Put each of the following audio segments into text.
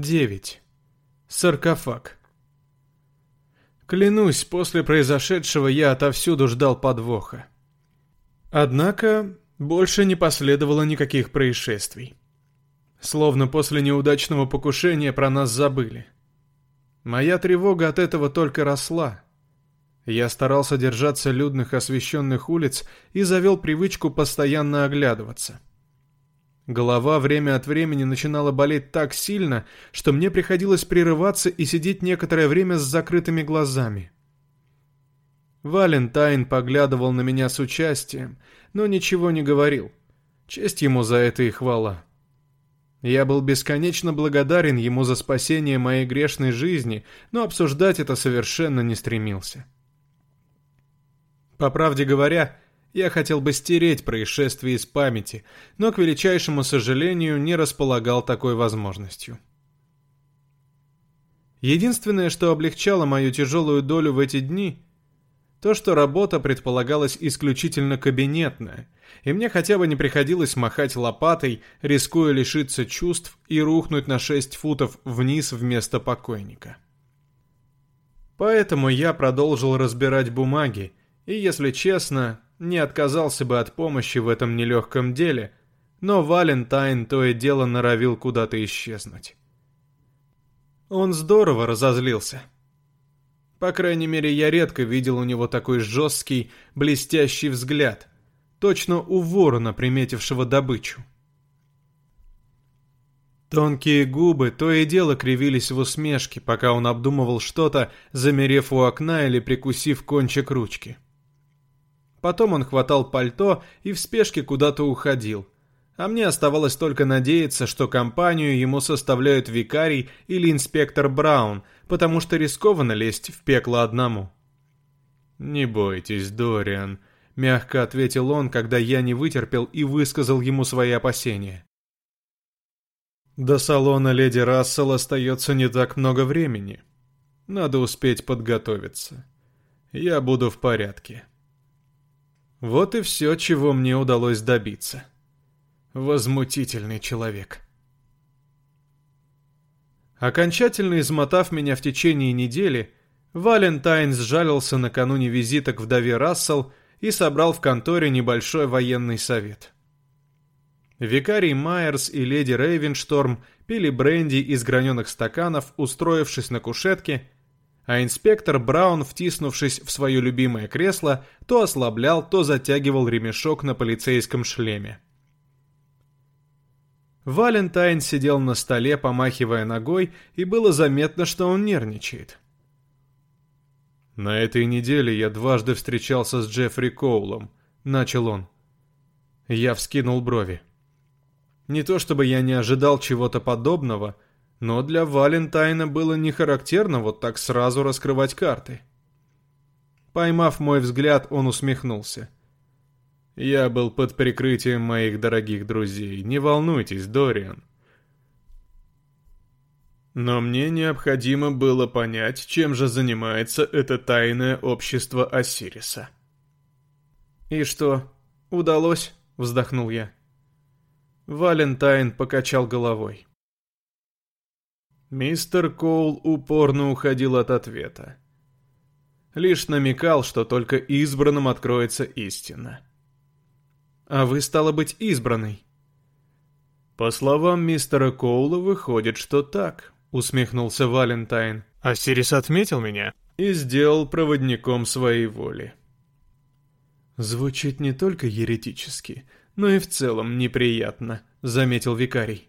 9. Саркофаг. Клянусь, после произошедшего я отовсюду ждал подвоха. Однако больше не последовало никаких происшествий. Словно после неудачного покушения про нас забыли. Моя тревога от этого только росла. Я старался держаться людных освещенных улиц и завел привычку постоянно оглядываться. Голова время от времени начинала болеть так сильно, что мне приходилось прерываться и сидеть некоторое время с закрытыми глазами. Валентайн поглядывал на меня с участием, но ничего не говорил. Честь ему за это и хвала. Я был бесконечно благодарен ему за спасение моей грешной жизни, но обсуждать это совершенно не стремился. По правде говоря, я хотел бы стереть происшествие из памяти, но, к величайшему сожалению, не располагал такой возможностью. Единственное, что облегчало мою тяжелую долю в эти дни, то, что работа предполагалась исключительно кабинетная, и мне хотя бы не приходилось махать лопатой, рискуя лишиться чувств и рухнуть на 6 футов вниз вместо покойника. Поэтому я продолжил разбирать бумаги, и, если честно, не отказался бы от помощи в этом нелегком деле, но Валентайн то и дело норовил куда-то исчезнуть. Он здорово разозлился. По крайней мере, я редко видел у него такой жесткий, блестящий взгляд, точно у ворона, приметившего добычу. Тонкие губы то и дело кривились в усмешке, пока он обдумывал что-то, замерев у окна или прикусив кончик ручки. Потом он хватал пальто и в спешке куда-то уходил. А мне оставалось только надеяться, что компанию ему составляют викарий или инспектор Браун, потому что рискованно лезть в пекло одному. «Не бойтесь, Дориан», — мягко ответил он, когда я не вытерпел и высказал ему свои опасения. До салона леди Рассел остается не так много времени. Надо успеть подготовиться. Я буду в порядке. Вот и все, чего мне удалось добиться. Возмутительный человек. Окончательно измотав меня в течение недели, Валентайн сжалился накануне визита к вдове Рассел и собрал в конторе небольшой военный совет. Викарий Майерс и леди Рейвеншторм пили бренди из граненых стаканов, устроившись на кушетке, а инспектор Браун, втиснувшись в свое любимое кресло, то ослаблял, то затягивал ремешок на полицейском шлеме. Валентайн сидел на столе, помахивая ногой, и было заметно, что он нервничает. «На этой неделе я дважды встречался с Джеффри Коулом», — начал он. Я вскинул брови. Не то чтобы я не ожидал чего-то подобного, — но для Валентайна было не характерно вот так сразу раскрывать карты. Поймав мой взгляд, он усмехнулся. «Я был под прикрытием моих дорогих друзей. Не волнуйтесь, Дориан. Но мне необходимо было понять, чем же занимается это тайное общество Осириса. «И что, удалось?» — вздохнул я. Валентайн покачал головой. Мистер Коул упорно уходил от ответа. Лишь намекал, что только избранным откроется истина. «А вы, стало быть, избранный?» «По словам мистера Коула, выходит, что так», — усмехнулся Валентайн. «А Сирис отметил меня?» «И сделал проводником своей воли». «Звучит не только еретически, но и в целом неприятно», — заметил викарий.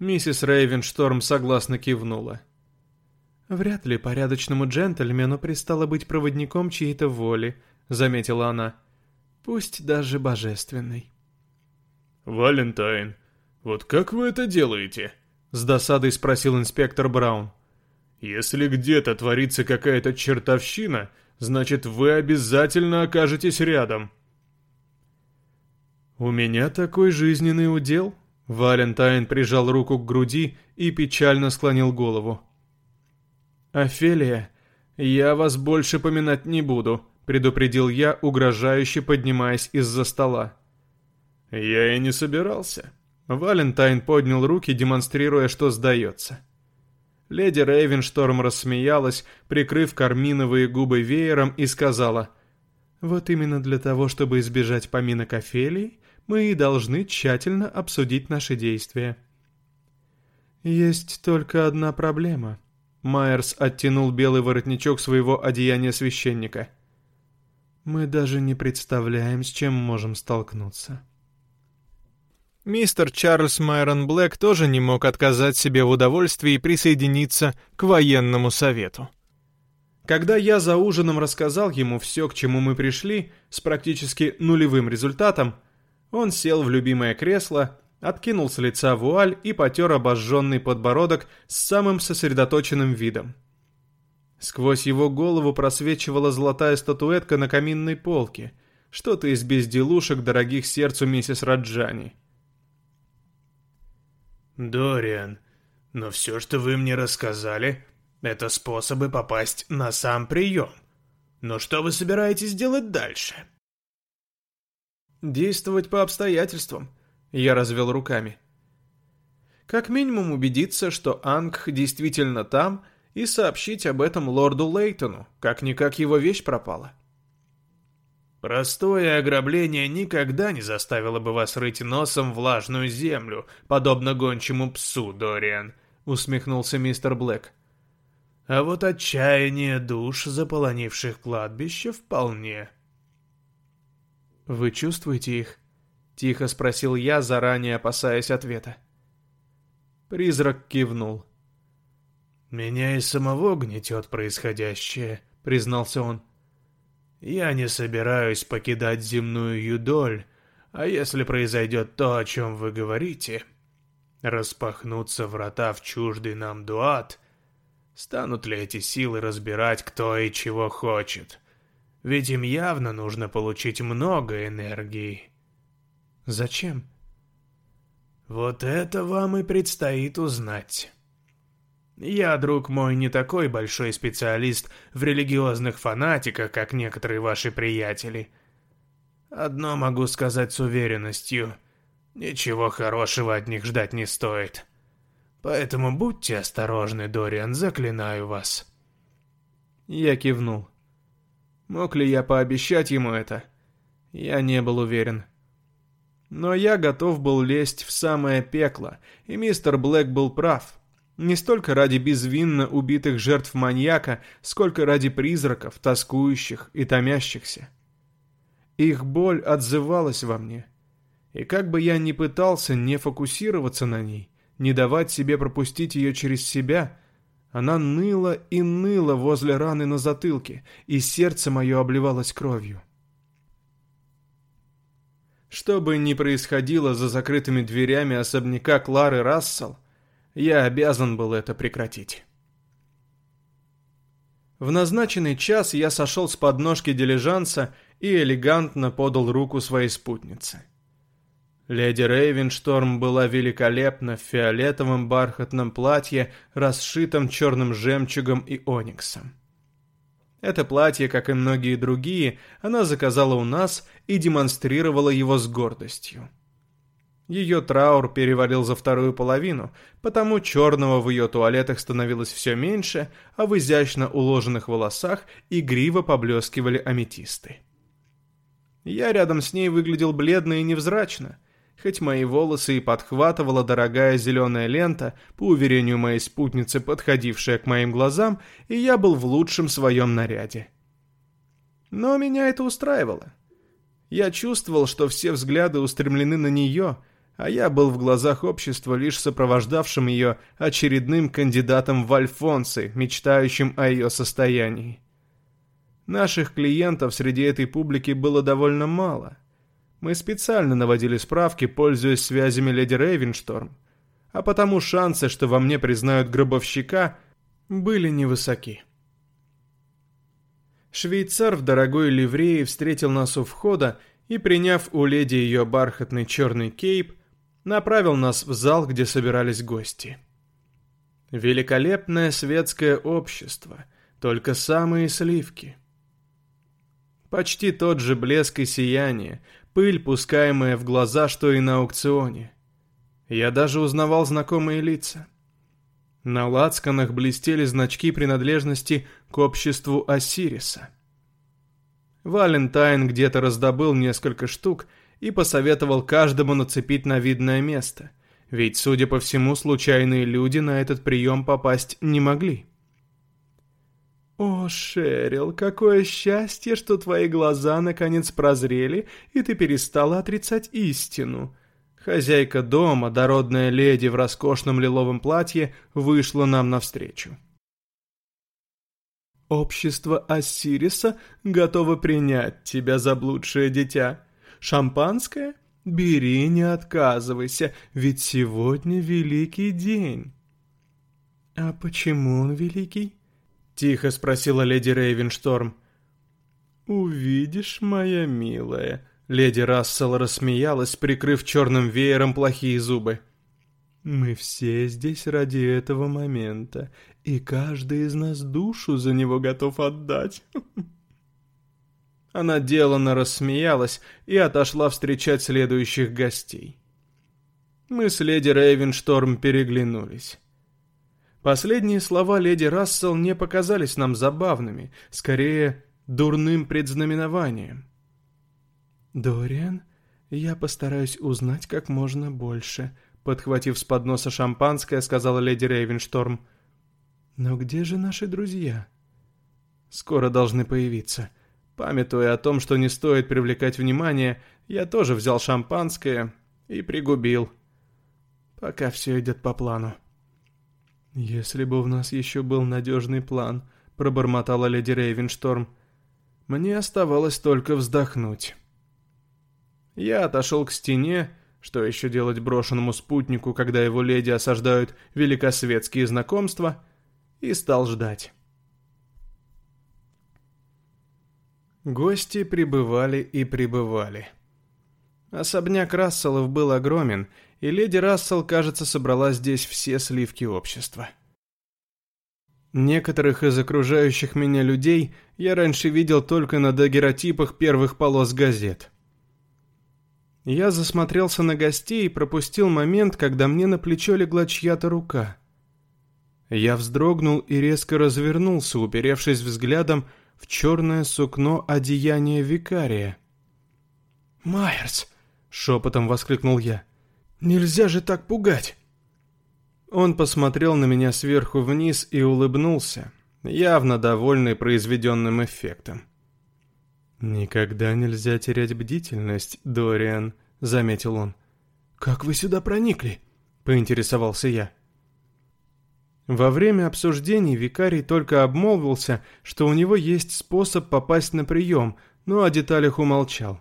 Миссис Рейвеншторм согласно кивнула. «Вряд ли порядочному джентльмену пристало быть проводником чьей-то воли», — заметила она. «Пусть даже божественной». «Валентайн, вот как вы это делаете?» — с досадой спросил инспектор Браун. «Если где-то творится какая-то чертовщина, значит, вы обязательно окажетесь рядом». «У меня такой жизненный удел», Валентайн прижал руку к груди и печально склонил голову. «Офелия, я вас больше поминать не буду», — предупредил я, угрожающе поднимаясь из-за стола. «Я и не собирался». Валентайн поднял руки, демонстрируя, что сдается. Леди Рейвеншторм рассмеялась, прикрыв карминовые губы веером, и сказала, «Вот именно для того, чтобы избежать поминок Офелии, мы и должны тщательно обсудить наши действия». «Есть только одна проблема». Майерс оттянул белый воротничок своего одеяния священника. «Мы даже не представляем, с чем можем столкнуться». Мистер Чарльз Майрон Блэк тоже не мог отказать себе в удовольствии присоединиться к военному совету. Когда я за ужином рассказал ему все, к чему мы пришли, с практически нулевым результатом, он сел в любимое кресло откинул с лица вуаль и потер обожженный подбородок с самым сосредоточенным видом. Сквозь его голову просвечивала золотая статуэтка на каминной полке, что-то из безделушек, дорогих сердцу миссис Раджани. «Дориан, но все, что вы мне рассказали, это способы попасть на сам прием. Но что вы собираетесь делать дальше?» «Действовать по обстоятельствам», я развел руками. Как минимум убедиться, что Анг действительно там, и сообщить об этом лорду Лейтону, как-никак его вещь пропала. Простое ограбление никогда не заставило бы вас рыть носом влажную землю, подобно гончему псу, Дориан, усмехнулся мистер Блэк. А вот отчаяние душ, заполонивших кладбище, вполне. Вы чувствуете их? Тихо спросил я, заранее опасаясь ответа. Призрак кивнул. «Меня и самого гнетет происходящее», — признался он. «Я не собираюсь покидать земную юдоль, а если произойдет то, о чем вы говорите, распахнутся врата в чуждый нам дуат, станут ли эти силы разбирать, кто и чего хочет? Ведь им явно нужно получить много энергии». Зачем? Вот это вам и предстоит узнать. Я, друг мой, не такой большой специалист в религиозных фанатиках, как некоторые ваши приятели. Одно могу сказать с уверенностью. Ничего хорошего от них ждать не стоит. Поэтому будьте осторожны, Дориан, заклинаю вас. Я кивнул. Мог ли я пообещать ему это? Я не был уверен. Но я готов был лезть в самое пекло, и мистер Блэк был прав. Не столько ради безвинно убитых жертв маньяка, сколько ради призраков, тоскующих и томящихся. Их боль отзывалась во мне. И как бы я ни пытался не фокусироваться на ней, не давать себе пропустить ее через себя, она ныла и ныла возле раны на затылке, и сердце мое обливалось кровью. Что бы ни происходило за закрытыми дверями особняка Клары Рассел, я обязан был это прекратить. В назначенный час я сошел с подножки дилижанса и элегантно подал руку своей спутнице. Леди Рейвеншторм была великолепна в фиолетовом бархатном платье, расшитом черным жемчугом и ониксом. Это платье, как и многие другие, она заказала у нас и демонстрировала его с гордостью. Ее траур перевалил за вторую половину, потому черного в ее туалетах становилось все меньше, а в изящно уложенных волосах игриво поблескивали аметисты. Я рядом с ней выглядел бледно и невзрачно – хоть мои волосы и подхватывала дорогая зеленая лента, по уверению моей спутницы, подходившая к моим глазам, и я был в лучшем своем наряде. Но меня это устраивало. Я чувствовал, что все взгляды устремлены на нее, а я был в глазах общества лишь сопровождавшим ее очередным кандидатом в альфонсы, мечтающим о ее состоянии. Наших клиентов среди этой публики было довольно мало — мы специально наводили справки, пользуясь связями леди Рейвеншторм, а потому шансы, что во мне признают гробовщика, были невысоки. Швейцар в дорогой ливреи встретил нас у входа и, приняв у леди ее бархатный черный кейп, направил нас в зал, где собирались гости. Великолепное светское общество, только самые сливки. Почти тот же блеск и сияние, пыль, пускаемая в глаза, что и на аукционе. Я даже узнавал знакомые лица. На лацканах блестели значки принадлежности к обществу Осириса. Валентайн где-то раздобыл несколько штук и посоветовал каждому нацепить на видное место, ведь, судя по всему, случайные люди на этот прием попасть не могли. «О, Шерил, какое счастье, что твои глаза наконец прозрели, и ты перестала отрицать истину!» Хозяйка дома, дородная леди в роскошном лиловом платье, вышла нам навстречу. «Общество Ассириса готово принять тебя, заблудшее дитя. Шампанское? Бери, не отказывайся, ведь сегодня великий день». «А почему он великий?» — тихо спросила леди Рейвеншторм. «Увидишь, моя милая», Леди Рассел рассмеялась, прикрыв черным веером плохие зубы. «Мы все здесь ради этого момента, и каждый из нас душу за него готов отдать». Она деланно рассмеялась и отошла встречать следующих гостей. Мы с леди Рейвеншторм переглянулись. Последние слова леди Рассел не показались нам забавными, скорее, дурным предзнаменованием. «Дориан, я постараюсь узнать как можно больше», — подхватив с подноса шампанское, сказала леди Рейвеншторм. «Но где же наши друзья?» «Скоро должны появиться». Памятуя о том, что не стоит привлекать внимание, я тоже взял шампанское и пригубил. Пока все идет по плану. «Если бы у нас еще был надежный план», — пробормотала леди Рейвеншторм. Мне оставалось только вздохнуть. Я отошел к стене, что еще делать брошенному спутнику, когда его леди осаждают великосветские знакомства, и стал ждать. Гости прибывали и прибывали. Особняк Расселов был огромен, и леди Рассел, кажется, собрала здесь все сливки общества. Некоторых из окружающих меня людей я раньше видел только на дагеротипах первых полос газет. Я засмотрелся на гостей и пропустил момент, когда мне на плечо легла чья-то рука. Я вздрогнул и резко развернулся, уперевшись взглядом в черное сукно одеяния викария. «Майерс!» — шепотом воскликнул я. «Нельзя же так пугать!» Он посмотрел на меня сверху вниз и улыбнулся, явно довольный произведенным эффектом. «Никогда нельзя терять бдительность, Дориан», — заметил он. «Как вы сюда проникли?» — поинтересовался я. Во время обсуждений викарий только обмолвился, что у него есть способ попасть на прием, но о деталях умолчал.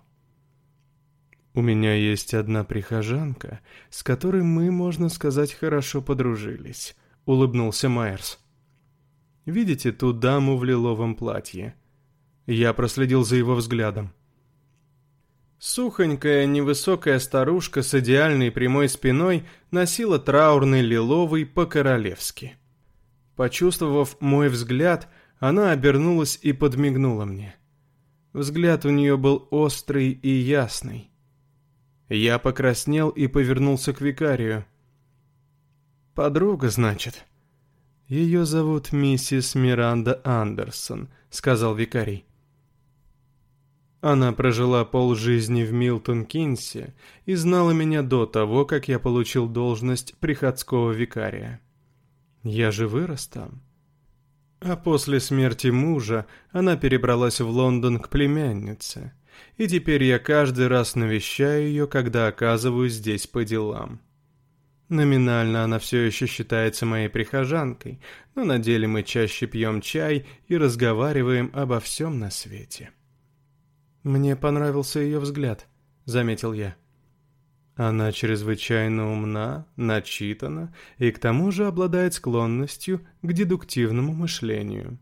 «У меня есть одна прихожанка, с которой мы, можно сказать, хорошо подружились», — улыбнулся Майерс. «Видите ту даму в лиловом платье? Я проследил за его взглядом. Сухонькая, невысокая старушка с идеальной прямой спиной носила траурный лиловый по-королевски. Почувствовав мой взгляд, она обернулась и подмигнула мне. Взгляд у нее был острый и ясный. Я покраснел и повернулся к викарию. «Подруга, значит?» «Ее зовут миссис Миранда Андерсон», — сказал викарий. Она прожила полжизни в Милтон-Кинсе и знала меня до того, как я получил должность приходского викария. Я же вырос там. А после смерти мужа она перебралась в Лондон к племяннице, и теперь я каждый раз навещаю ее, когда оказываюсь здесь по делам. Номинально она все еще считается моей прихожанкой, но на деле мы чаще пьем чай и разговариваем обо всем на свете. «Мне понравился ее взгляд», — заметил я. Она чрезвычайно умна, начитана и к тому же обладает склонностью к дедуктивному мышлению.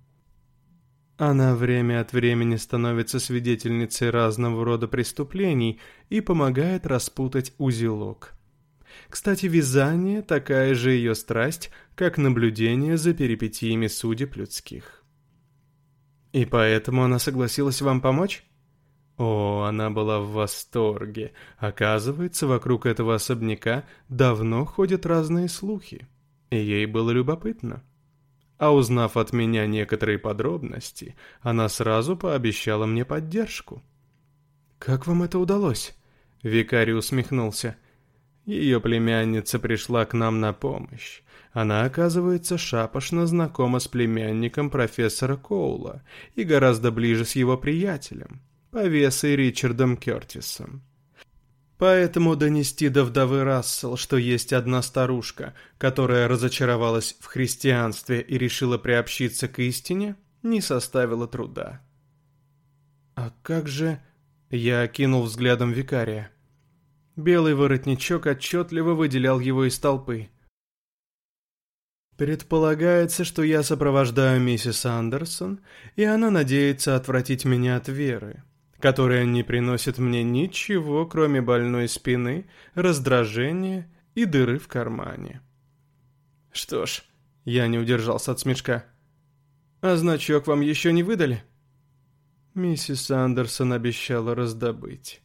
Она время от времени становится свидетельницей разного рода преступлений и помогает распутать узелок. Кстати, вязание – такая же ее страсть, как наблюдение за перипетиями судеб людских. И поэтому она согласилась вам помочь? О, она была в восторге. Оказывается, вокруг этого особняка давно ходят разные слухи. И ей было любопытно. А узнав от меня некоторые подробности, она сразу пообещала мне поддержку. «Как вам это удалось?» Викарий усмехнулся. Ее племянница пришла к нам на помощь. Она, оказывается, шапошно знакома с племянником профессора Коула и гораздо ближе с его приятелем, повесой Ричардом Кертисом. Поэтому донести до вдовы Рассел, что есть одна старушка, которая разочаровалась в христианстве и решила приобщиться к истине, не составило труда. «А как же...» — я окинул взглядом викария. Белый воротничок отчетливо выделял его из толпы. Предполагается, что я сопровождаю миссис Андерсон, и она надеется отвратить меня от веры которая не приносит мне ничего, кроме больной спины, раздражения и дыры в кармане. Что ж, я не удержался от смешка. А значок вам еще не выдали? Миссис Андерсон обещала раздобыть.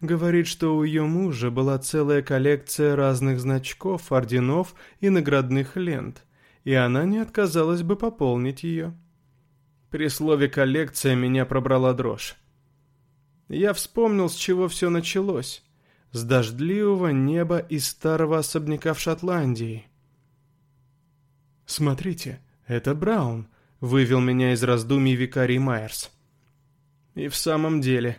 Говорит, что у ее мужа была целая коллекция разных значков, орденов и наградных лент, и она не отказалась бы пополнить ее. При слове «коллекция» меня пробрала дрожь. Я вспомнил, с чего все началось. С дождливого неба из старого особняка в Шотландии. «Смотрите, это Браун», — вывел меня из раздумий викарий Майерс. И в самом деле...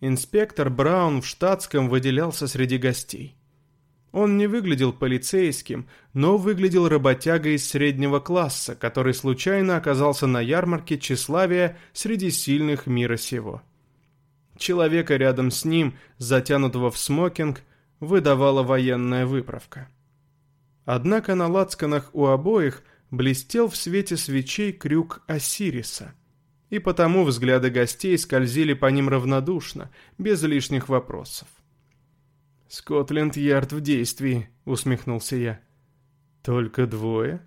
Инспектор Браун в штатском выделялся среди гостей. Он не выглядел полицейским, но выглядел работягой из среднего класса, который случайно оказался на ярмарке тщеславия среди сильных мира сего. Человека рядом с ним, затянутого в смокинг, выдавала военная выправка. Однако на лацканах у обоих блестел в свете свечей крюк Осириса, и потому взгляды гостей скользили по ним равнодушно, без лишних вопросов. «Скотленд-Ярд в действии», — усмехнулся я. «Только двое?»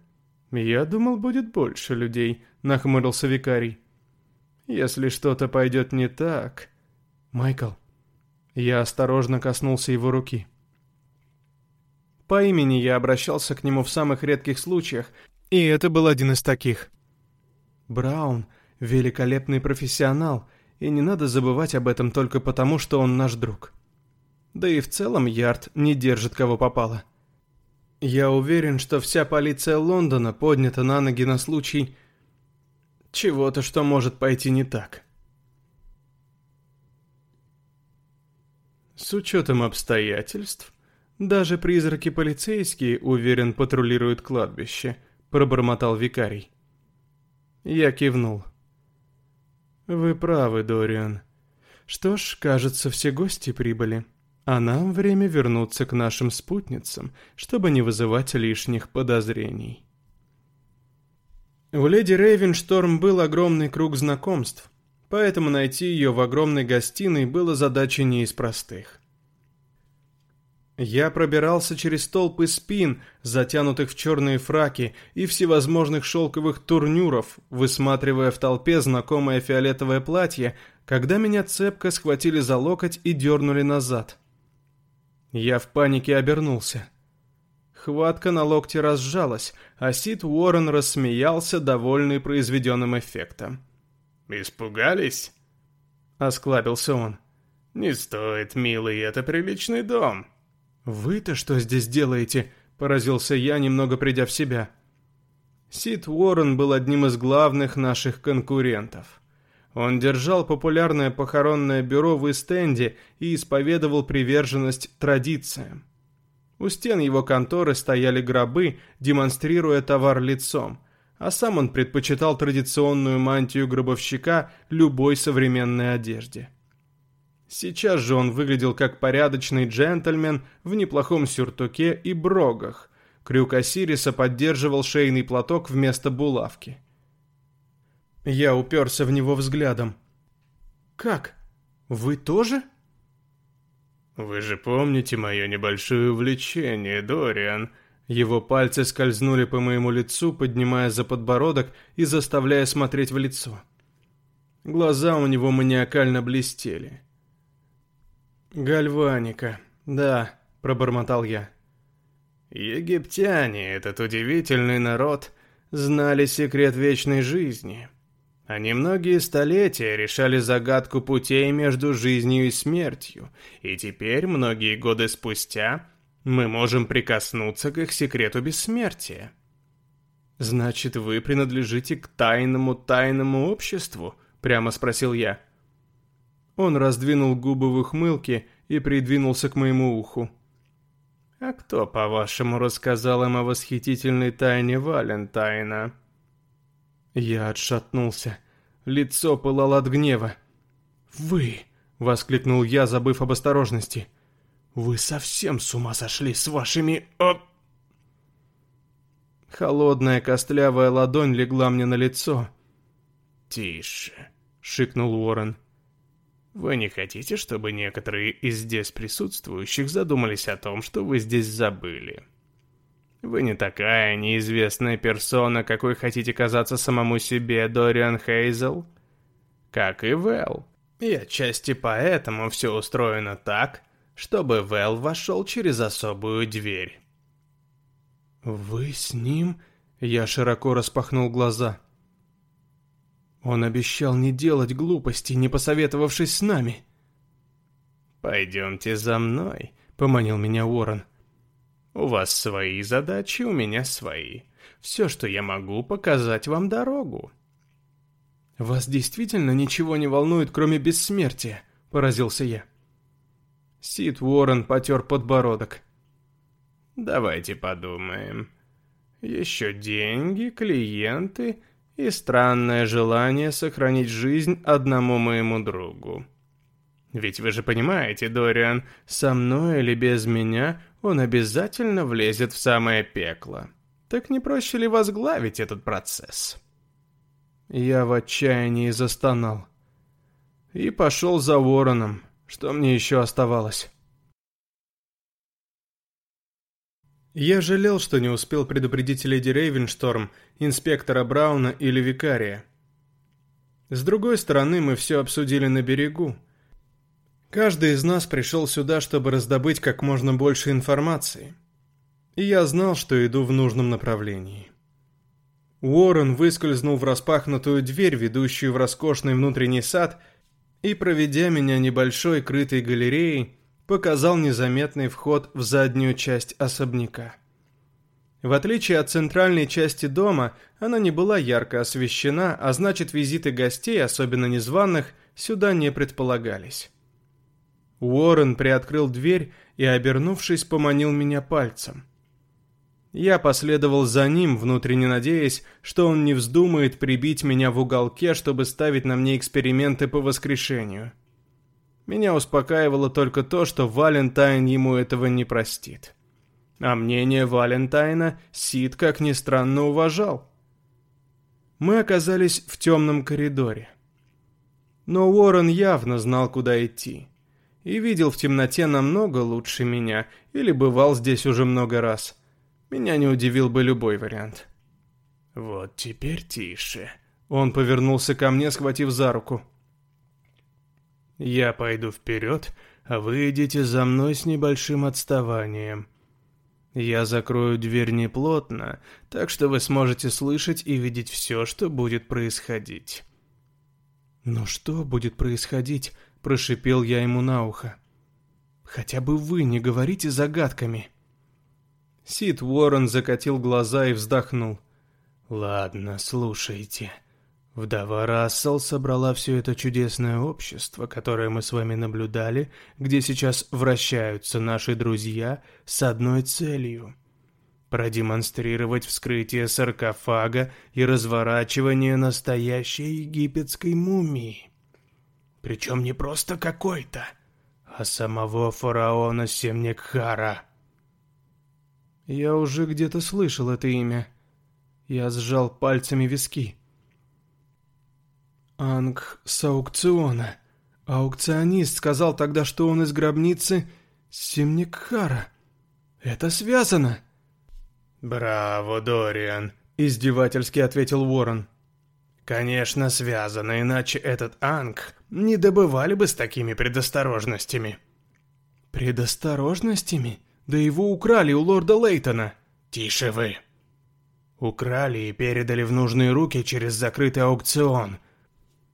«Я думал, будет больше людей», — нахмурился викарий. «Если что-то пойдет не так...» «Майкл». Я осторожно коснулся его руки. По имени я обращался к нему в самых редких случаях, и это был один из таких. Браун — великолепный профессионал, и не надо забывать об этом только потому, что он наш друг. Да и в целом Ярд не держит кого попало. Я уверен, что вся полиция Лондона поднята на ноги на случай чего-то, что может пойти не так. С учетом обстоятельств, даже призраки полицейские, уверен, патрулируют кладбище, пробормотал викарий. Я кивнул. Вы правы, Дориан. Что ж, кажется, все гости прибыли. А нам время вернуться к нашим спутницам, чтобы не вызывать лишних подозрений. У леди Рейвеншторм был огромный круг знакомств, поэтому найти ее в огромной гостиной было задачей не из простых. Я пробирался через толпы спин, затянутых в черные фраки и всевозможных шелковых турнюров, высматривая в толпе знакомое фиолетовое платье, когда меня цепко схватили за локоть и дернули назад. Я в панике обернулся. Хватка на локте разжалась, а Сид Уоррен рассмеялся, довольный произведенным эффектом. «Испугались?» — осклабился он. «Не стоит, милый, это приличный дом». «Вы-то что здесь делаете?» — поразился я, немного придя в себя. Сид Уоррен был одним из главных наших конкурентов. Он держал популярное похоронное бюро в Истенде и исповедовал приверженность традициям. У стен его конторы стояли гробы, демонстрируя товар лицом, а сам он предпочитал традиционную мантию гробовщика любой современной одежде. Сейчас же он выглядел как порядочный джентльмен в неплохом сюртуке и брогах. Крюк Осириса поддерживал шейный платок вместо булавки. Я уперся в него взглядом. «Как? Вы тоже?» «Вы же помните мое небольшое увлечение, Дориан?» Его пальцы скользнули по моему лицу, поднимая за подбородок и заставляя смотреть в лицо. Глаза у него маниакально блестели. «Гальваника, да», — пробормотал я. Египтяне, этот удивительный народ, знали секрет вечной жизни. Они многие столетия решали загадку путей между жизнью и смертью, и теперь, многие годы спустя, мы можем прикоснуться к их секрету бессмертия. «Значит, вы принадлежите к тайному-тайному обществу?» — прямо спросил я. Он раздвинул губы в ухмылке и придвинулся к моему уху. «А кто, по-вашему, рассказал им о восхитительной тайне Валентайна?» Я отшатнулся. Лицо пылало от гнева. «Вы!» — воскликнул я, забыв об осторожности. «Вы совсем с ума сошли с вашими...» О! Холодная костлявая ладонь легла мне на лицо. «Тише», — шикнул Уоррен. «Вы не хотите, чтобы некоторые из здесь присутствующих задумались о том, что вы здесь забыли?» Вы не такая неизвестная персона, какой хотите казаться самому себе, Дориан Хейзел. Как и Вэл. И отчасти поэтому все устроено так, чтобы Вэл вошел через особую дверь. «Вы с ним?» Я широко распахнул глаза. Он обещал не делать глупостей, не посоветовавшись с нами. «Пойдемте за мной», — поманил меня Уоррен. У вас свои задачи, у меня свои. Все, что я могу, показать вам дорогу». «Вас действительно ничего не волнует, кроме бессмертия?» – поразился я. Сид Уоррен потер подбородок. «Давайте подумаем. Еще деньги, клиенты и странное желание сохранить жизнь одному моему другу. Ведь вы же понимаете, Дориан, со мной или без меня он обязательно влезет в самое пекло. Так не проще ли возглавить этот процесс? Я в отчаянии застонал. И пошел за вороном. Что мне еще оставалось? Я жалел, что не успел предупредить леди Рейвеншторм, инспектора Брауна или викария. С другой стороны, мы все обсудили на берегу. Каждый из нас пришел сюда, чтобы раздобыть как можно больше информации. И я знал, что иду в нужном направлении. Уоррен выскользнул в распахнутую дверь, ведущую в роскошный внутренний сад, и, проведя меня небольшой крытой галереей, показал незаметный вход в заднюю часть особняка. В отличие от центральной части дома, она не была ярко освещена, а значит визиты гостей, особенно незваных, сюда не предполагались. Уоррен приоткрыл дверь и, обернувшись, поманил меня пальцем. Я последовал за ним, внутренне надеясь, что он не вздумает прибить меня в уголке, чтобы ставить на мне эксперименты по воскрешению. Меня успокаивало только то, что Валентайн ему этого не простит. А мнение Валентайна Сид, как ни странно, уважал. Мы оказались в темном коридоре. Но Уоррен явно знал, куда идти и видел в темноте намного лучше меня, или бывал здесь уже много раз. Меня не удивил бы любой вариант. «Вот теперь тише». Он повернулся ко мне, схватив за руку. «Я пойду вперед, а вы идите за мной с небольшим отставанием. Я закрою дверь неплотно, так что вы сможете слышать и видеть все, что будет происходить». «Но что будет происходить?» Прошипел я ему на ухо. «Хотя бы вы не говорите загадками». Сид Уоррен закатил глаза и вздохнул. «Ладно, слушайте. Вдова Рассел собрала все это чудесное общество, которое мы с вами наблюдали, где сейчас вращаются наши друзья с одной целью — продемонстрировать вскрытие саркофага и разворачивание настоящей египетской мумии. Причем не просто какой-то, а самого фараона Семнекхара. Я уже где-то слышал это имя. Я сжал пальцами виски. Анг с аукциона. Аукционист сказал тогда, что он из гробницы Семнекхара. Это связано. «Браво, Дориан!» — издевательски ответил Уоррен. Конечно, связано, иначе этот Анг не добывали бы с такими предосторожностями. Предосторожностями? Да его украли у лорда Лейтона. Тише вы. Украли и передали в нужные руки через закрытый аукцион.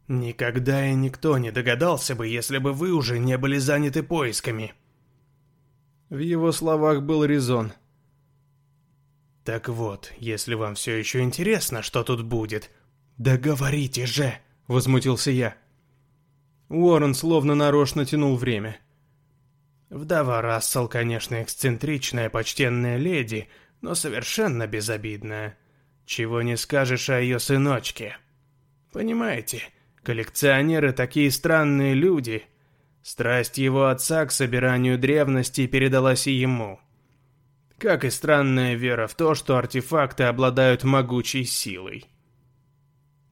Никогда и никто не догадался бы, если бы вы уже не были заняты поисками. В его словах был резон. Так вот, если вам все еще интересно, что тут будет, договорите же, возмутился я. Уоррен словно нарочно тянул время. Вдова Рассел, конечно, эксцентричная, почтенная леди, но совершенно безобидная. Чего не скажешь о ее сыночке. Понимаете, коллекционеры такие странные люди. Страсть его отца к собиранию древностей передалась и ему. Как и странная вера в то, что артефакты обладают могучей силой.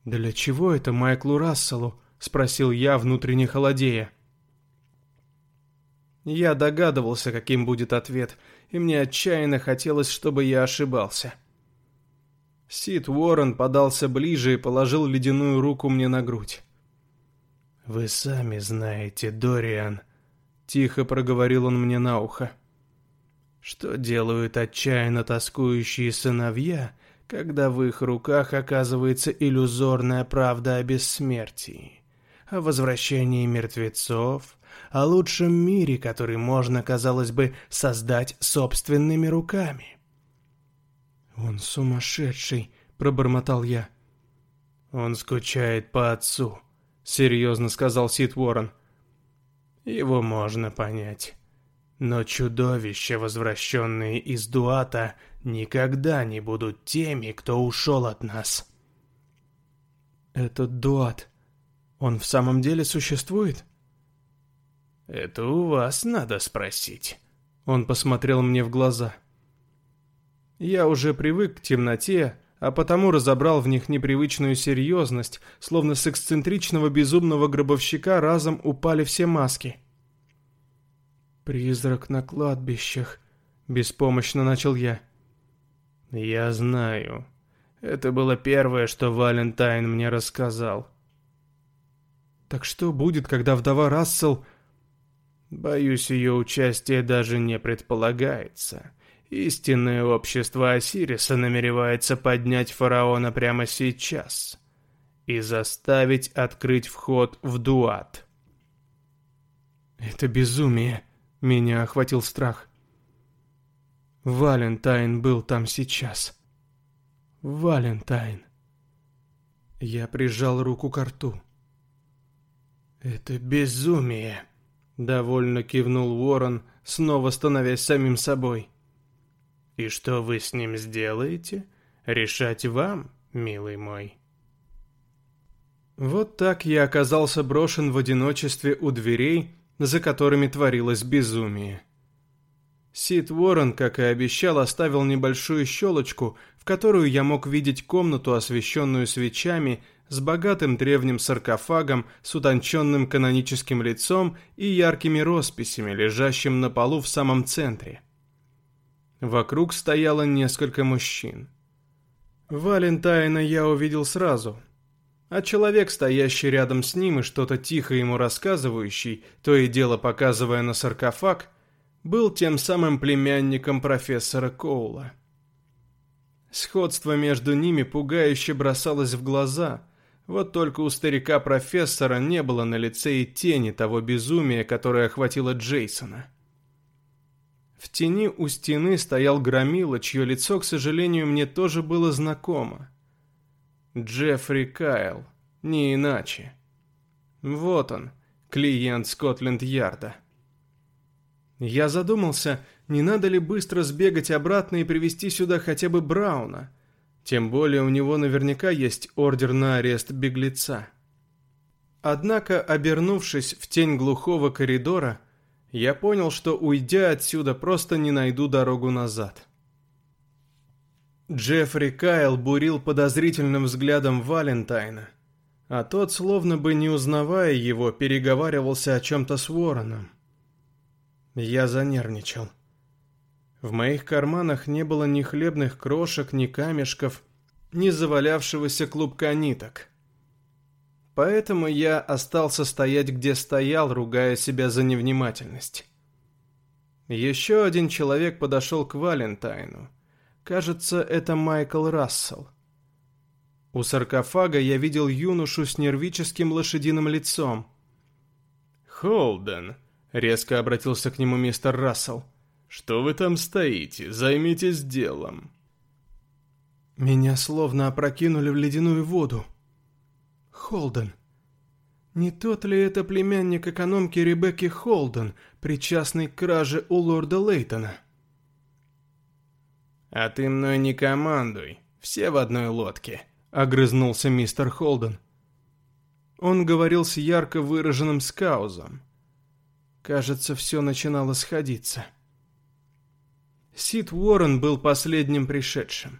«Для чего это Майклу Расселу?» — спросил я, внутренне холодея. Я догадывался, каким будет ответ, и мне отчаянно хотелось, чтобы я ошибался. Сид Уоррен подался ближе и положил ледяную руку мне на грудь. «Вы сами знаете, Дориан», — тихо проговорил он мне на ухо. Что делают отчаянно тоскующие сыновья, когда в их руках оказывается иллюзорная правда о бессмертии, о возвращении мертвецов, о лучшем мире, который можно, казалось бы, создать собственными руками? «Он сумасшедший», — пробормотал я. «Он скучает по отцу», — серьезно сказал Сид Уоррен. «Его можно понять». Но чудовища, возвращенные из Дуата, никогда не будут теми, кто ушел от нас. Этот Дуат, он в самом деле существует? Это у вас надо спросить. Он посмотрел мне в глаза. Я уже привык к темноте, а потому разобрал в них непривычную серьезность, словно с эксцентричного безумного гробовщика разом упали все маски. «Призрак на кладбищах», — беспомощно начал я. «Я знаю. Это было первое, что Валентайн мне рассказал». «Так что будет, когда вдова Рассел...» «Боюсь, ее участие даже не предполагается. Истинное общество Осириса намеревается поднять фараона прямо сейчас» и заставить открыть вход в Дуат». «Это безумие», меня охватил страх. Валентайн был там сейчас. Валентайн. Я прижал руку к рту. «Это безумие», — довольно кивнул Уоррен, снова становясь самим собой. «И что вы с ним сделаете? Решать вам, милый мой». Вот так я оказался брошен в одиночестве у дверей, за которыми творилось безумие. Сид Уоррен, как и обещал, оставил небольшую щелочку, в которую я мог видеть комнату, освещенную свечами, с богатым древним саркофагом, с утонченным каноническим лицом и яркими росписями, лежащим на полу в самом центре. Вокруг стояло несколько мужчин. Валентайна я увидел сразу – а человек, стоящий рядом с ним и что-то тихо ему рассказывающий, то и дело показывая на саркофаг, был тем самым племянником профессора Коула. Сходство между ними пугающе бросалось в глаза, вот только у старика-профессора не было на лице и тени того безумия, которое охватило Джейсона. В тени у стены стоял громила, чье лицо, к сожалению, мне тоже было знакомо. Джеффри Кайл, не иначе. Вот он, клиент Скотленд-Ярда. Я задумался, не надо ли быстро сбегать обратно и привести сюда хотя бы Брауна. Тем более у него наверняка есть ордер на арест беглеца. Однако, обернувшись в тень глухого коридора, я понял, что уйдя отсюда, просто не найду дорогу назад. Джеффри Кайл бурил подозрительным взглядом Валентайна, а тот, словно бы не узнавая его, переговаривался о чем-то с Вороном. Я занервничал. В моих карманах не было ни хлебных крошек, ни камешков, ни завалявшегося клубка ниток. Поэтому я остался стоять, где стоял, ругая себя за невнимательность. Еще один человек подошел к Валентайну. Кажется, это Майкл Рассел. У саркофага я видел юношу с нервическим лошадиным лицом. «Холден», — резко обратился к нему мистер Рассел, — «что вы там стоите? Займитесь делом». Меня словно опрокинули в ледяную воду. Холден. Не тот ли это племянник экономки Ребекки Холден, причастный к краже у лорда Лейтона? «А ты мной не командуй, все в одной лодке», — огрызнулся мистер Холден. Он говорил с ярко выраженным скаузом. Кажется, все начинало сходиться. Сид Уоррен был последним пришедшим.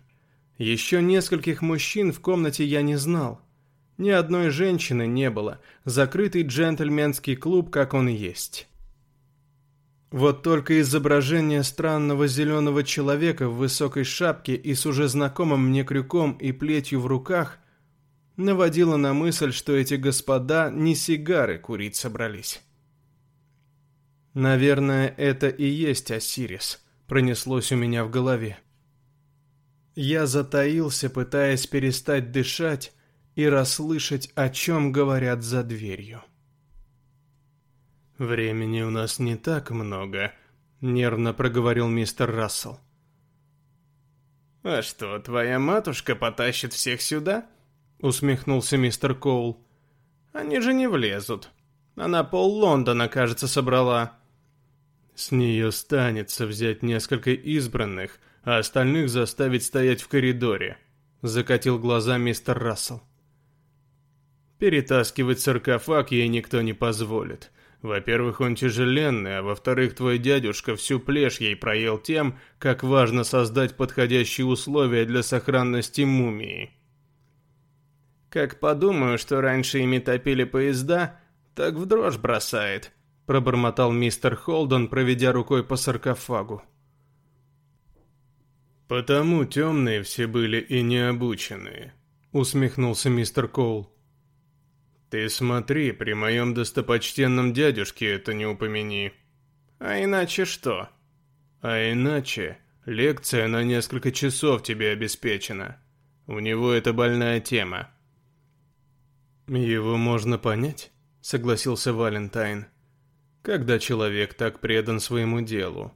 Еще нескольких мужчин в комнате я не знал. Ни одной женщины не было. Закрытый джентльменский клуб, как он есть. Вот только изображение странного зеленого человека в высокой шапке и с уже знакомым мне крюком и плетью в руках наводило на мысль, что эти господа не сигары курить собрались. Наверное, это и есть Осирис, пронеслось у меня в голове. Я затаился, пытаясь перестать дышать и расслышать, о чем говорят за дверью. «Времени у нас не так много», — нервно проговорил мистер Рассел. «А что, твоя матушка потащит всех сюда?» — усмехнулся мистер Коул. «Они же не влезут. Она пол Лондона, кажется, собрала». «С нее станется взять несколько избранных а остальных заставить стоять в коридоре», — закатил глаза мистер Рассел. «Перетаскивать саркофаг ей никто не позволит. Во-первых, он тяжеленный, а во-вторых, твой дядюшка всю плешь ей проел тем, как важно создать подходящие условия для сохранности мумии». «Как подумаю, что раньше ими топили поезда, так в дрожь бросает», — пробормотал мистер Холден, проведя рукой по саркофагу. «Потому темные все были и необученные», — усмехнулся мистер Коул. «Ты смотри, при моем достопочтенном дядюшке это не упомяни». «А иначе что?» «А иначе лекция на несколько часов тебе обеспечена. У него это больная тема». «Его можно понять», — согласился Валентайн. «Когда человек так предан своему делу».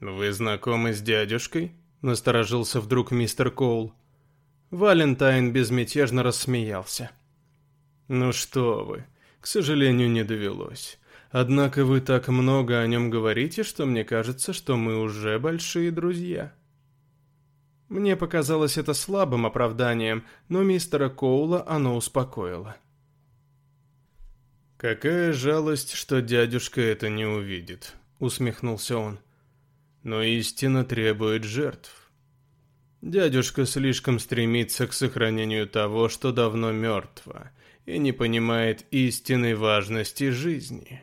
«Вы знакомы с дядюшкой?» насторожился вдруг мистер Коул. Валентайн безмятежно рассмеялся. «Ну что вы, к сожалению, не довелось. Однако вы так много о нем говорите, что мне кажется, что мы уже большие друзья». Мне показалось это слабым оправданием, но мистера Коула оно успокоило. «Какая жалость, что дядюшка это не увидит», — усмехнулся он. Но истина требует жертв. Дядюшка слишком стремится к сохранению того, что давно мертво, и не понимает истинной важности жизни.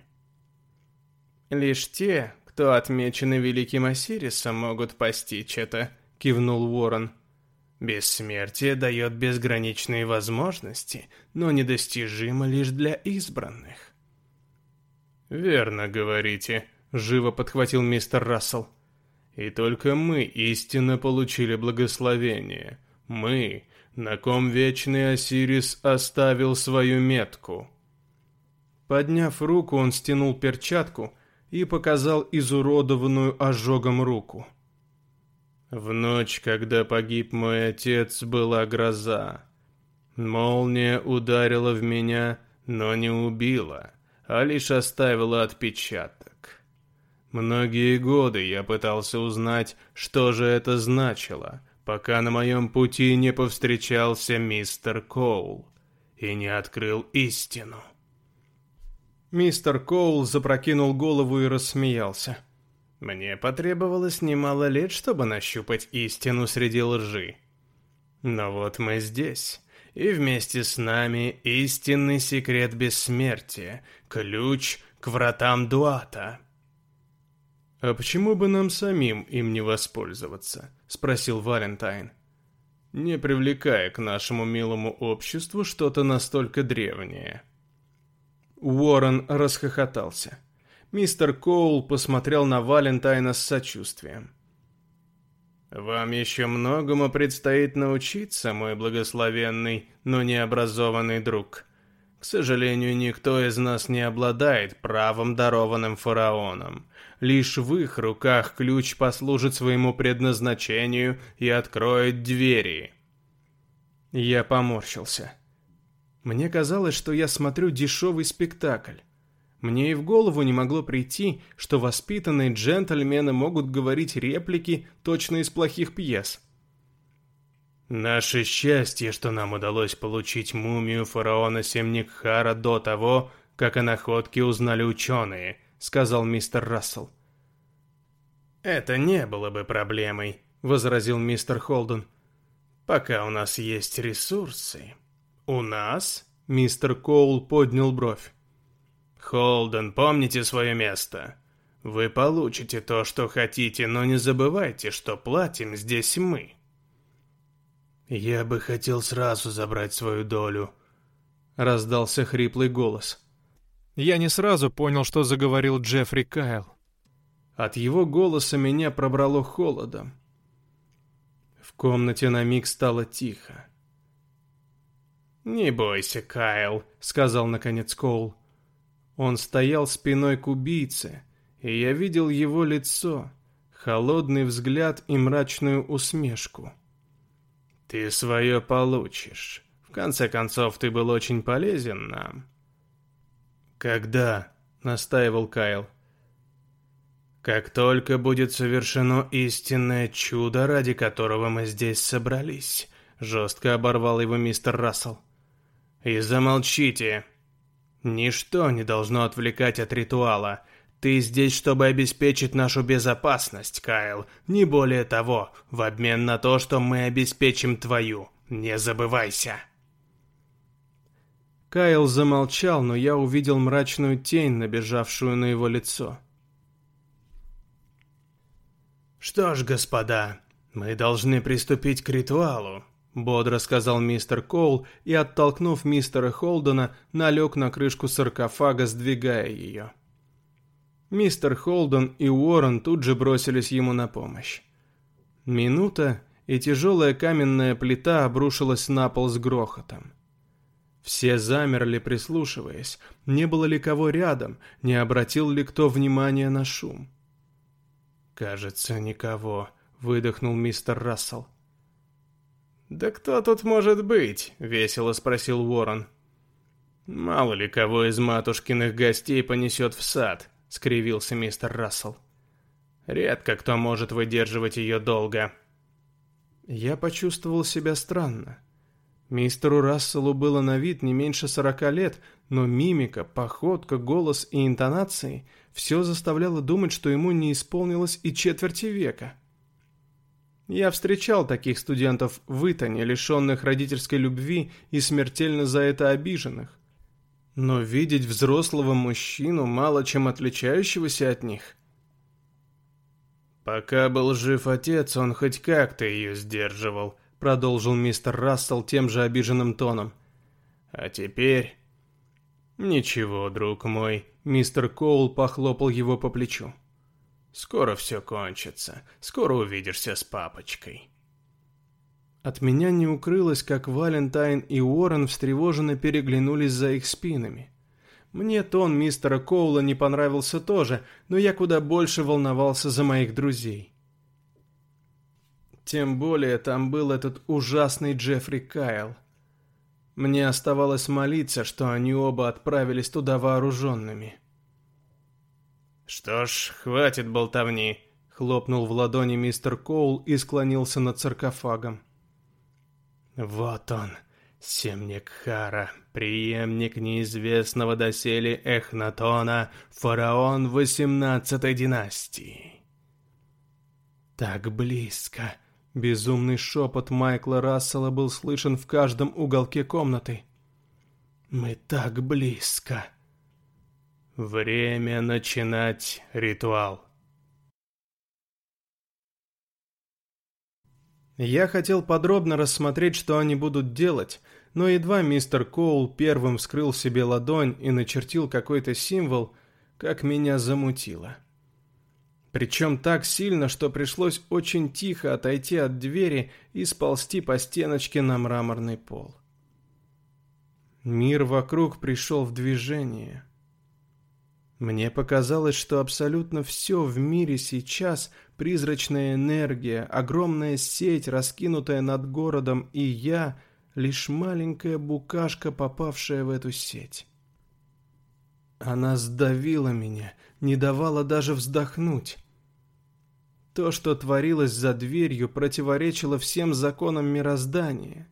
«Лишь те, кто отмечены Великим Осирисом, могут постичь это», — кивнул Уоррен. «Бессмертие дает безграничные возможности, но недостижимо лишь для избранных». «Верно говорите», — живо подхватил мистер Рассел. И только мы истинно получили благословение. Мы, на ком вечный Осирис оставил свою метку. Подняв руку, он стянул перчатку и показал изуродованную ожогом руку. В ночь, когда погиб мой отец, была гроза. Молния ударила в меня, но не убила, а лишь оставила отпечаток. Многие годы я пытался узнать, что же это значило, пока на моем пути не повстречался мистер Коул и не открыл истину. Мистер Коул запрокинул голову и рассмеялся. Мне потребовалось немало лет, чтобы нащупать истину среди лжи. Но вот мы здесь, и вместе с нами истинный секрет бессмертия, ключ к вратам Дуата. «А почему бы нам самим им не воспользоваться?» — спросил Валентайн. «Не привлекая к нашему милому обществу что-то настолько древнее». Уоррен расхохотался. Мистер Коул посмотрел на Валентайна с сочувствием. «Вам еще многому предстоит научиться, мой благословенный, но необразованный друг. К сожалению, никто из нас не обладает правом, дарованным фараоном. Лишь в их руках ключ послужит своему предназначению и откроет двери. Я поморщился. Мне казалось, что я смотрю дешевый спектакль. Мне и в голову не могло прийти, что воспитанные джентльмены могут говорить реплики точно из плохих пьес. Наше счастье, что нам удалось получить мумию фараона Семникхара до того, как о находке узнали ученые, сказал мистер Рассел. Это не было бы проблемой, возразил мистер Холден. Пока у нас есть ресурсы. У нас? Мистер Коул поднял бровь. Холден, помните свое место. Вы получите то, что хотите, но не забывайте, что платим здесь мы. «Я бы хотел сразу забрать свою долю», — раздался хриплый голос. Я не сразу понял, что заговорил Джеффри Кайл. От его голоса меня пробрало холодом. В комнате на миг стало тихо. «Не бойся, Кайл», — сказал наконец Коул. Он стоял спиной к убийце, и я видел его лицо, холодный взгляд и мрачную усмешку. Ты свое получишь. В конце концов, ты был очень полезен нам. Когда? Настаивал Кайл. Как только будет совершено истинное чудо, ради которого мы здесь собрались, жестко оборвал его мистер Рассел. И замолчите. Ничто не должно отвлекать от ритуала. Ты здесь, чтобы обеспечить нашу безопасность, Кайл. Не более того, в обмен на то, что мы обеспечим твою. Не забывайся. Кайл замолчал, но я увидел мрачную тень, набежавшую на его лицо. Что ж, господа, мы должны приступить к ритуалу, бодро сказал мистер Коул и, оттолкнув мистера Холдена, налег на крышку саркофага, сдвигая ее. Мистер Холден и Уоррен тут же бросились ему на помощь. Минута, и тяжелая каменная плита обрушилась на пол с грохотом. Все замерли, прислушиваясь, не было ли кого рядом, не обратил ли кто внимания на шум. «Кажется, никого», — выдохнул мистер Рассел. «Да кто тут может быть?» — весело спросил Уоррен. «Мало ли кого из матушкиных гостей понесет в сад», — скривился мистер Рассел. «Редко кто может выдерживать ее долго». Я почувствовал себя странно. Мистеру Расселу было на вид не меньше сорока лет, но мимика, походка, голос и интонации все заставляло думать, что ему не исполнилось и четверти века. Я встречал таких студентов в Итане, лишенных родительской любви и смертельно за это обиженных. Но видеть взрослого мужчину, мало чем отличающегося от них. «Пока был жив отец, он хоть как-то ее сдерживал», продолжил мистер Рассел тем же обиженным тоном. «А теперь...» «Ничего, друг мой», мистер Коул похлопал его по плечу. «Скоро все кончится. Скоро увидишься с папочкой». От меня не укрылось, как Валентайн и Уоррен встревоженно переглянулись за их спинами. Мне тон мистера Коула не понравился тоже, но я куда больше волновался за моих друзей. Тем более там был этот ужасный Джеффри Кайл. Мне оставалось молиться, что они оба отправились туда вооруженными. «Что ж, хватит болтовни», — хлопнул в ладони мистер Коул и склонился над саркофагом. Вот он, Семникхара, преемник неизвестного доселе Эхнатона, фараон восемнадцатой династии. Так близко. Безумный шепот Майкла Рассела был слышен в каждом уголке комнаты. Мы так близко. Время начинать ритуал. Я хотел подробно рассмотреть, что они будут делать, но едва мистер Коул первым вскрыл себе ладонь и начертил какой-то символ, как меня замутило. Причем так сильно, что пришлось очень тихо отойти от двери и сползти по стеночке на мраморный пол. Мир вокруг пришел в движение. Мне показалось, что абсолютно все в мире сейчас – призрачная энергия, огромная сеть, раскинутая над городом, и я – лишь маленькая букашка, попавшая в эту сеть. Она сдавила меня, не давала даже вздохнуть. То, что творилось за дверью, противоречило всем законам мироздания.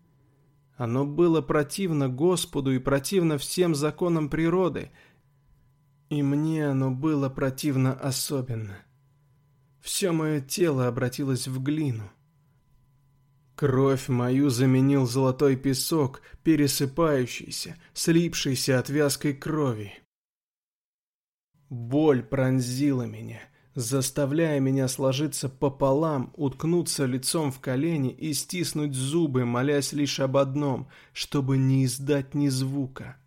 Оно было противно Господу и противно всем законам природы, и мне оно было противно особенно. Все мое тело обратилось в глину. Кровь мою заменил золотой песок, пересыпающийся, слипшийся от вязкой крови. Боль пронзила меня, заставляя меня сложиться пополам, уткнуться лицом в колени и стиснуть зубы, молясь лишь об одном, чтобы не издать ни звука.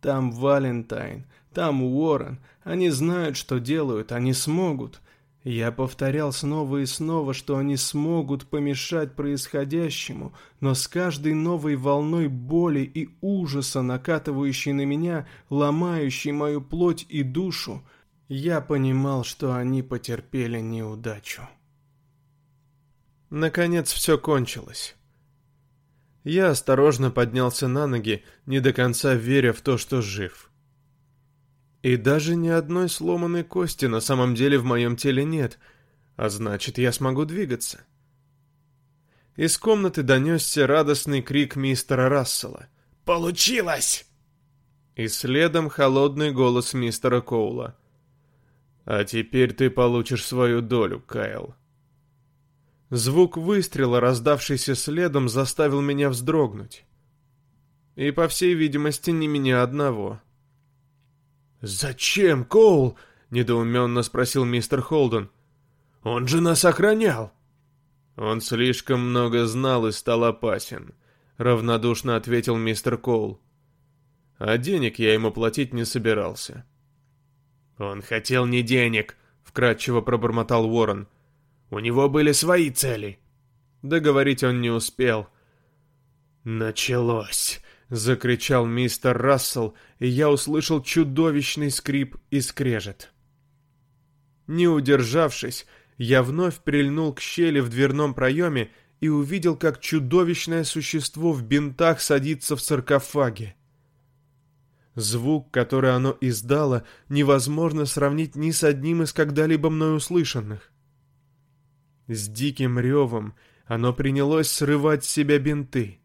Там Валентайн, там Уоррен, они знают, что делают, они смогут. Я повторял снова и снова, что они смогут помешать происходящему, но с каждой новой волной боли и ужаса, накатывающей на меня, ломающей мою плоть и душу, я понимал, что они потерпели неудачу. Наконец все кончилось. Я осторожно поднялся на ноги, не до конца веря в то, что жив. И даже ни одной сломанной кости на самом деле в моем теле нет, а значит, я смогу двигаться. Из комнаты донесся радостный крик мистера Рассела. «Получилось!» И следом холодный голос мистера Коула. «А теперь ты получишь свою долю, Кайл». Звук выстрела, раздавшийся следом, заставил меня вздрогнуть. И, по всей видимости, не меня одного. «Зачем, Коул?» — недоуменно спросил мистер Холден. «Он же нас охранял!» «Он слишком много знал и стал опасен», — равнодушно ответил мистер Коул. «А денег я ему платить не собирался». «Он хотел не денег», — вкратчиво пробормотал Уоррен. «У него были свои цели». Договорить он не успел. «Началось!» — закричал мистер Рассел, и я услышал чудовищный скрип и скрежет. Не удержавшись, я вновь прильнул к щели в дверном проеме и увидел, как чудовищное существо в бинтах садится в саркофаге. Звук, который оно издало, невозможно сравнить ни с одним из когда-либо мной услышанных. С диким ревом оно принялось срывать с себя бинты.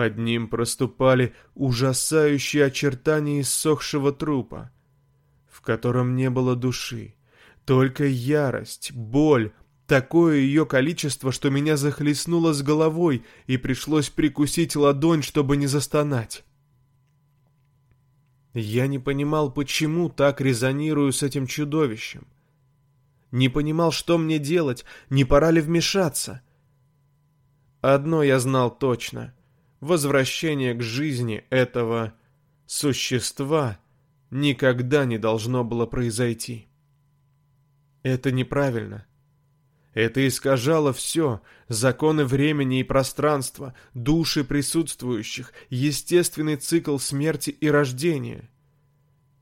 Под ним проступали ужасающие очертания иссохшего трупа, в котором не было души, только ярость, боль, такое ее количество, что меня захлестнуло с головой и пришлось прикусить ладонь, чтобы не застонать. Я не понимал, почему так резонирую с этим чудовищем. Не понимал, что мне делать, не пора ли вмешаться. Одно я знал точно — возвращение к жизни этого существа никогда не должно было произойти. Это неправильно. Это искажало все, законы времени и пространства, души присутствующих, естественный цикл смерти и рождения.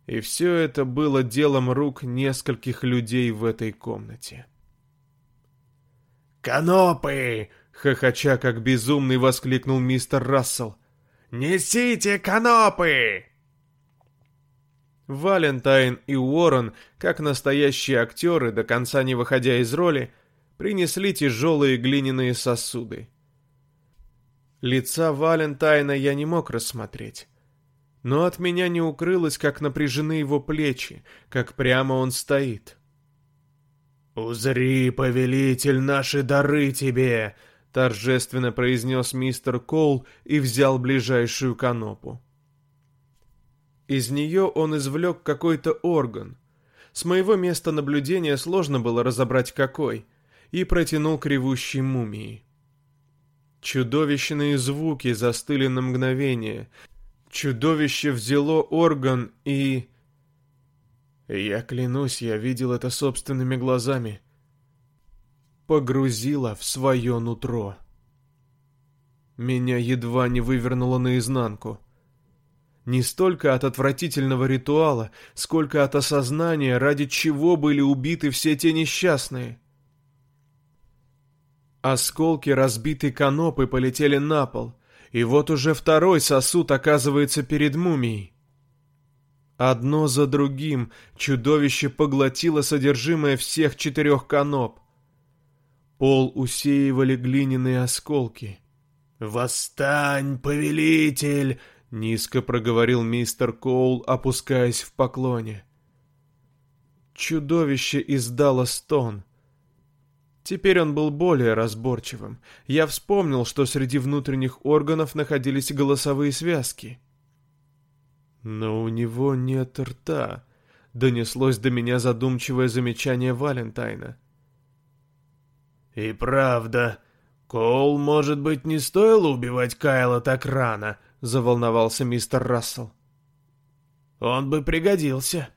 И все это было делом рук нескольких людей в этой комнате. «Канопы!» Хохоча, как безумный, воскликнул мистер Рассел. «Несите канопы!» Валентайн и Уоррен, как настоящие актеры, до конца не выходя из роли, принесли тяжелые глиняные сосуды. Лица Валентайна я не мог рассмотреть. Но от меня не укрылось, как напряжены его плечи, как прямо он стоит. «Узри, повелитель, наши дары тебе!» Торжественно произнес мистер Коул и взял ближайшую канопу. Из нее он извлек какой-то орган. С моего места наблюдения сложно было разобрать какой, и протянул к ревущей мумии. Чудовищные звуки застыли на мгновение. Чудовище взяло орган и... Я клянусь, я видел это собственными глазами. Погрузила в свое нутро. Меня едва не вывернуло наизнанку. Не столько от отвратительного ритуала, сколько от осознания, ради чего были убиты все те несчастные. Осколки разбитой канопы полетели на пол, и вот уже второй сосуд оказывается перед мумией. Одно за другим чудовище поглотило содержимое всех четырех каноп. Пол усеивали глиняные осколки. «Восстань, повелитель!» — низко проговорил мистер Коул, опускаясь в поклоне. Чудовище издало стон. Теперь он был более разборчивым. Я вспомнил, что среди внутренних органов находились голосовые связки. «Но у него нет рта», — донеслось до меня задумчивое замечание Валентайна. «И правда, Коул, может быть, не стоило убивать Кайла так рано?» — заволновался мистер Рассел. «Он бы пригодился».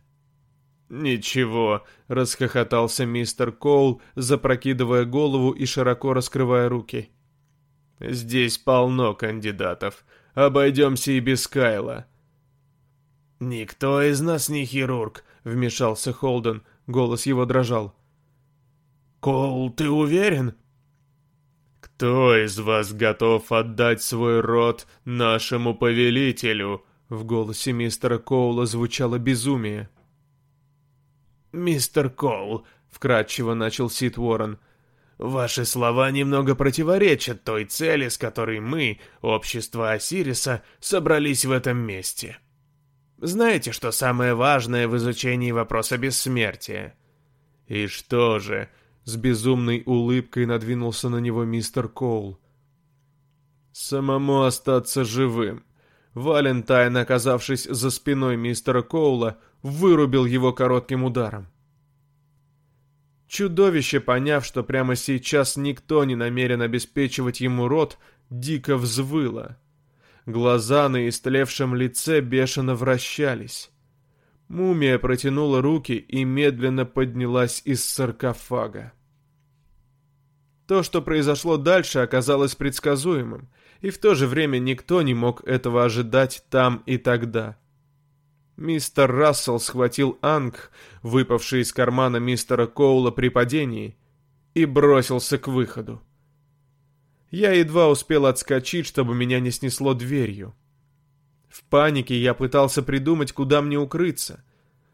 «Ничего», — расхохотался мистер Коул, запрокидывая голову и широко раскрывая руки. «Здесь полно кандидатов. Обойдемся и без Кайла». «Никто из нас не хирург», — вмешался Холден. Голос его дрожал. «Коул, ты уверен?» «Кто из вас готов отдать свой род нашему повелителю?» В голосе мистера Коула звучало безумие. «Мистер Коул», — вкратчиво начал Сид Уоррен, — «ваши слова немного противоречат той цели, с которой мы, общество Осириса, собрались в этом месте». Знаете, что самое важное в изучении вопроса бессмертия? И что же? С безумной улыбкой надвинулся на него мистер Коул. Самому остаться живым. Валентайн, оказавшись за спиной мистера Коула, вырубил его коротким ударом. Чудовище, поняв, что прямо сейчас никто не намерен обеспечивать ему рот, дико взвыло. Глаза на истлевшем лице бешено вращались. Мумия протянула руки и медленно поднялась из саркофага. То, что произошло дальше, оказалось предсказуемым, и в то же время никто не мог этого ожидать там и тогда. Мистер Рассел схватил Анг, выпавший из кармана мистера Коула при падении, и бросился к выходу. Я едва успел отскочить, чтобы меня не снесло дверью. В панике я пытался придумать, куда мне укрыться.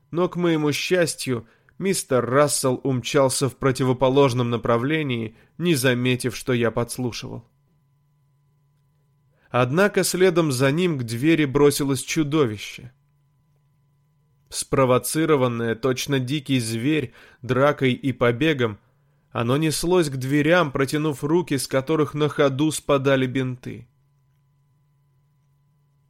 Но, к моему счастью, мистер Рассел умчался в противоположном направлении, не заметив, что я подслушивал. Однако следом за ним к двери бросилось чудовище. Спровоцированное, точно дикий зверь, дракой и побегом, оно неслось к дверям, протянув руки, с которых на ходу спадали бинты.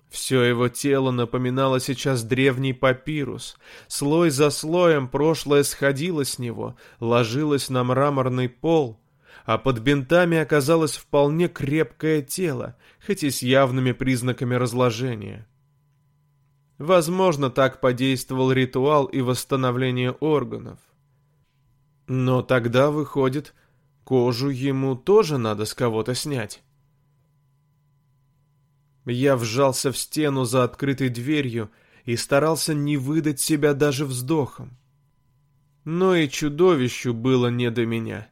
Все его тело напоминало сейчас древний папирус. Слой за слоем прошлое сходило с него, ложилось на мраморный пол, а под бинтами оказалось вполне крепкое тело, хоть и с явными признаками разложения. Возможно, так подействовал ритуал и восстановление органов. Но тогда, выходит, кожу ему тоже надо с кого-то снять. Я вжался в стену за открытой дверью и старался не выдать себя даже вздохом. Но и чудовищу было не до меня.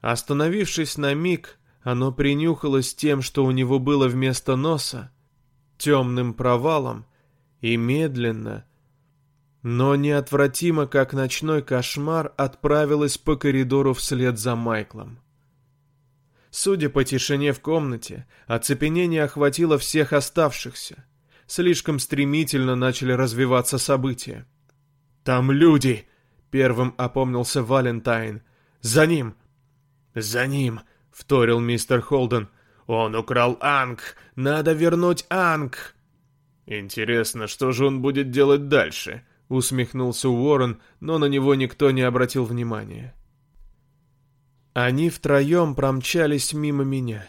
Остановившись на миг, оно принюхалось тем, что у него было вместо носа, темным провалом, и медленно, но неотвратимо, как ночной кошмар, отправилась по коридору вслед за Майклом. Судя по тишине в комнате, оцепенение охватило всех оставшихся. Слишком стремительно начали развиваться события. «Там люди!» — первым опомнился Валентайн. «За ним!» «За ним!» — вторил мистер Холден. «Он украл Анг! Надо вернуть Анг!» «Интересно, что же он будет делать дальше?» усмехнулся Уоррен, но на него никто не обратил внимания. Они втроем промчались мимо меня.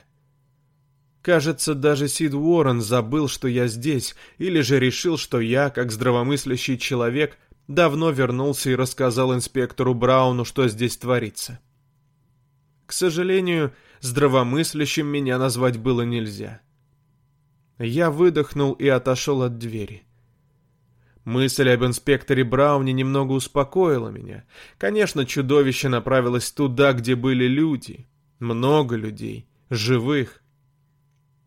Кажется, даже Сид Уоррен забыл, что я здесь, или же решил, что я, как здравомыслящий человек, давно вернулся и рассказал инспектору Брауну, что здесь творится. К сожалению, здравомыслящим меня назвать было нельзя. Я выдохнул и отошел от двери. Мысль об инспекторе Брауне немного успокоила меня. Конечно, чудовище направилось туда, где были люди. Много людей. Живых.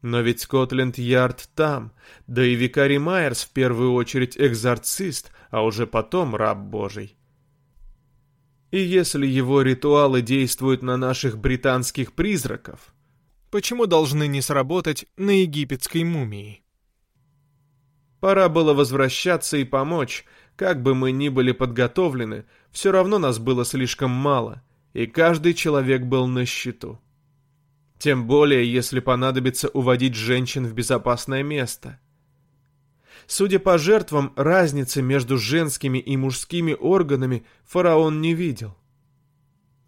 Но ведь Скотленд-Ярд там, да и викарий Майерс в первую очередь экзорцист, а уже потом раб Божий. И если его ритуалы действуют на наших британских призраков, почему должны не сработать на египетской мумии? Пора было возвращаться и помочь, как бы мы ни были подготовлены, все равно нас было слишком мало, и каждый человек был на счету. Тем более, если понадобится уводить женщин в безопасное место. Судя по жертвам, разницы между женскими и мужскими органами фараон не видел.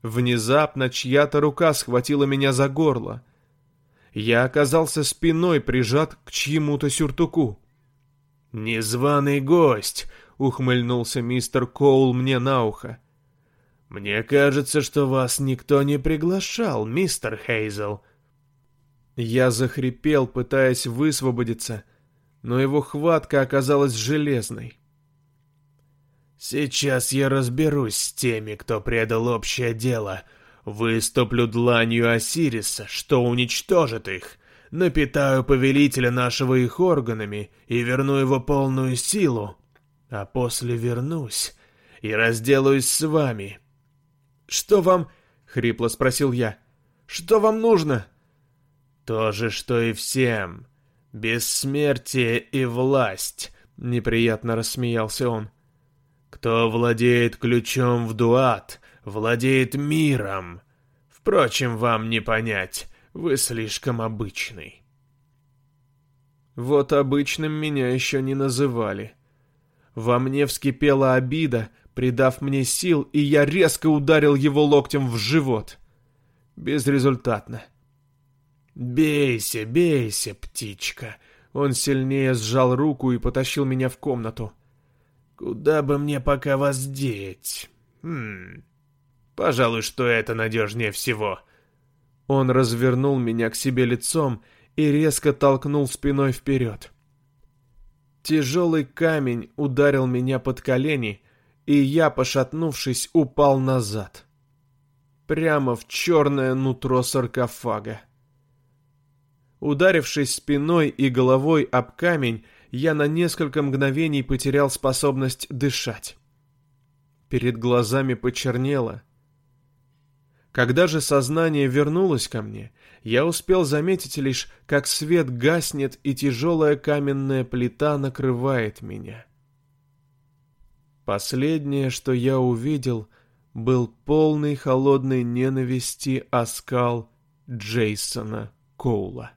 Внезапно чья-то рука схватила меня за горло. Я оказался спиной прижат к чьему-то сюртуку. «Незваный гость!» — ухмыльнулся мистер Коул мне на ухо. «Мне кажется, что вас никто не приглашал, мистер Хейзел». Я захрипел, пытаясь высвободиться, но его хватка оказалась железной. «Сейчас я разберусь с теми, кто предал общее дело. Выступлю дланью Осириса, что уничтожит их. Напитаю повелителя нашего их органами и верну его полную силу. А после вернусь и разделаюсь с вами, «Что вам...» — хрипло спросил я. «Что вам нужно?» «То же, что и всем. Бессмертие и власть», — неприятно рассмеялся он. «Кто владеет ключом в дуат, владеет миром. Впрочем, вам не понять, вы слишком обычный». Вот обычным меня еще не называли. Во мне вскипела обида, придав мне сил, и я резко ударил его локтем в живот. Безрезультатно. «Бейся, бейся, птичка!» Он сильнее сжал руку и потащил меня в комнату. «Куда бы мне пока вас деть? Хм... Пожалуй, что это надежнее всего». Он развернул меня к себе лицом и резко толкнул спиной вперед. Тяжелый камень ударил меня под колени, и я, пошатнувшись, упал назад. Прямо в черное нутро саркофага. Ударившись спиной и головой об камень, я на несколько мгновений потерял способность дышать. Перед глазами почернело. Когда же сознание вернулось ко мне, я успел заметить лишь, как свет гаснет и тяжелая каменная плита накрывает меня. Последнее, что я увидел, был полный холодной ненависти оскал Джейсона Коула.